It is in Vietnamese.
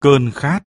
cơn khát.